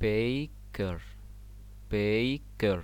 baker. Baker.